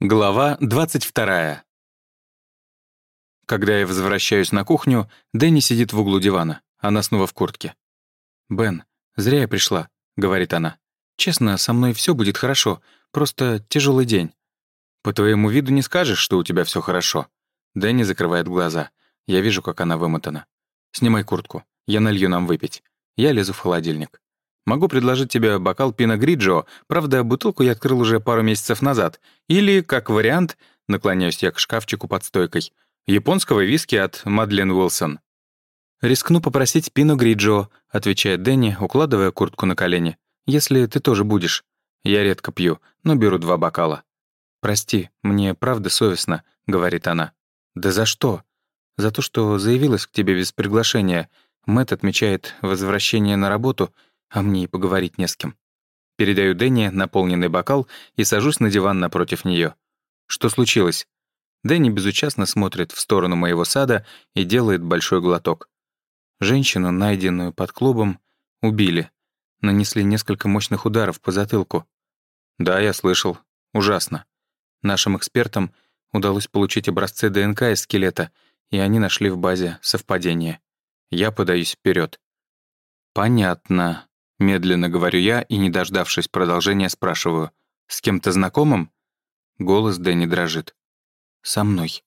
Глава 22. Когда я возвращаюсь на кухню, Дэнни сидит в углу дивана. Она снова в куртке. «Бен, зря я пришла», — говорит она. «Честно, со мной все будет хорошо, просто тяжелый день». «По твоему виду не скажешь, что у тебя все хорошо». Дэнни закрывает глаза. Я вижу, как она вымотана. «Снимай куртку. Я налью нам выпить». Я лезу в холодильник. Могу предложить тебе бокал пино гриджо, правда, бутылку я открыл уже пару месяцев назад. Или, как вариант, наклоняюсь я к шкафчику под стойкой, японского виски от Мадлен Уилсон. «Рискну попросить пино гриджо», — отвечает Дэнни, укладывая куртку на колени. «Если ты тоже будешь». Я редко пью, но беру два бокала. «Прости, мне правда совестно», — говорит она. «Да за что?» «За то, что заявилась к тебе без приглашения. Мэтт отмечает возвращение на работу — а мне и поговорить не с кем. Передаю Дэнни наполненный бокал и сажусь на диван напротив нее. Что случилось? Дэнни безучастно смотрит в сторону моего сада и делает большой глоток. Женщину, найденную под клубом, убили. Нанесли несколько мощных ударов по затылку. Да, я слышал. Ужасно. Нашим экспертам удалось получить образцы ДНК из скелета, и они нашли в базе совпадение. Я подаюсь вперед. Понятно. Медленно говорю я и, не дождавшись продолжения, спрашиваю. «С кем-то знакомым?» Голос Дэнни дрожит. «Со мной».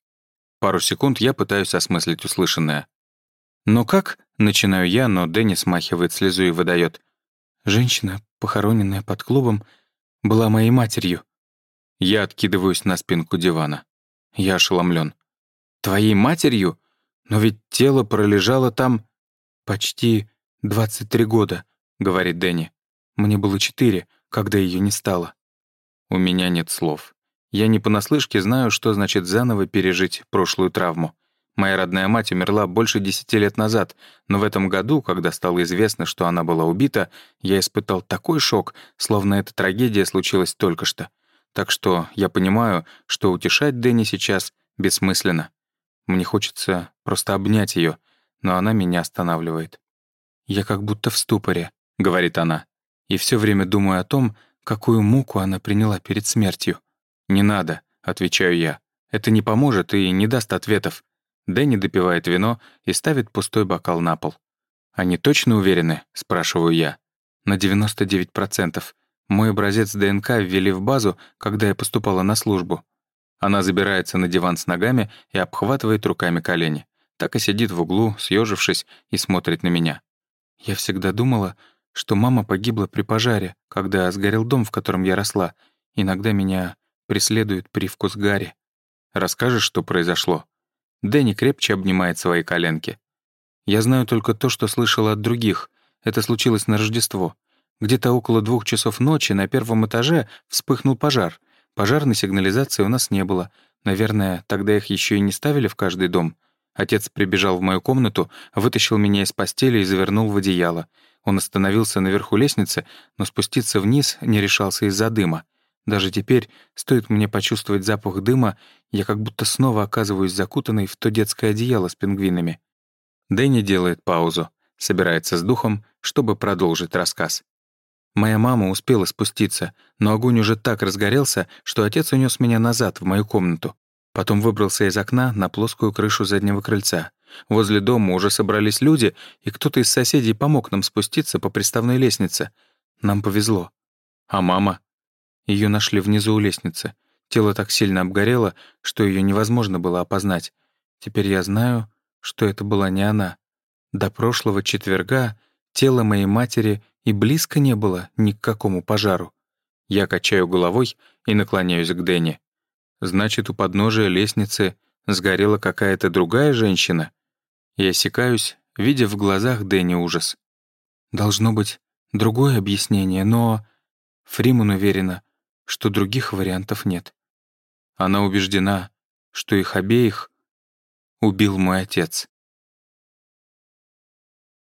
Пару секунд я пытаюсь осмыслить услышанное. «Но как?» — начинаю я, но Дэнни смахивает слезу и выдает. «Женщина, похороненная под клубом, была моей матерью». Я откидываюсь на спинку дивана. Я ошеломлен. «Твоей матерью? Но ведь тело пролежало там почти 23 года говорит Дэнни. «Мне было четыре, когда ее не стало». У меня нет слов. Я не понаслышке знаю, что значит заново пережить прошлую травму. Моя родная мать умерла больше десяти лет назад, но в этом году, когда стало известно, что она была убита, я испытал такой шок, словно эта трагедия случилась только что. Так что я понимаю, что утешать Дэнни сейчас бессмысленно. Мне хочется просто обнять ее, но она меня останавливает. Я как будто в ступоре. — говорит она, и все время думаю о том, какую муку она приняла перед смертью. «Не надо», — отвечаю я. «Это не поможет и не даст ответов». Дэнни допивает вино и ставит пустой бокал на пол. «Они точно уверены?» — спрашиваю я. «На 99%. Мой образец ДНК ввели в базу, когда я поступала на службу». Она забирается на диван с ногами и обхватывает руками колени. Так и сидит в углу, съежившись, и смотрит на меня. Я всегда думала, что мама погибла при пожаре, когда сгорел дом, в котором я росла. Иногда меня преследует привкус гари. Расскажешь, что произошло?» Дэнни крепче обнимает свои коленки. «Я знаю только то, что слышала от других. Это случилось на Рождество. Где-то около двух часов ночи на первом этаже вспыхнул пожар. Пожарной сигнализации у нас не было. Наверное, тогда их еще и не ставили в каждый дом. Отец прибежал в мою комнату, вытащил меня из постели и завернул в одеяло. Он остановился наверху лестницы, но спуститься вниз не решался из-за дыма. Даже теперь, стоит мне почувствовать запах дыма, я как будто снова оказываюсь закутанной в то детское одеяло с пингвинами. Дэнни делает паузу, собирается с духом, чтобы продолжить рассказ. Моя мама успела спуститься, но огонь уже так разгорелся, что отец унес меня назад, в мою комнату. Потом выбрался из окна на плоскую крышу заднего крыльца. Возле дома уже собрались люди, и кто-то из соседей помог нам спуститься по приставной лестнице. Нам повезло. А мама? Ее нашли внизу у лестницы. Тело так сильно обгорело, что ее невозможно было опознать. Теперь я знаю, что это была не она. До прошлого четверга тело моей матери и близко не было ни к какому пожару. Я качаю головой и наклоняюсь к Дэнни. Значит, у подножия лестницы сгорела какая-то другая женщина? Я осекаюсь, видя в глазах Дэнни ужас. Должно быть другое объяснение, но... Фриман уверена, что других вариантов нет. Она убеждена, что их обеих убил мой отец.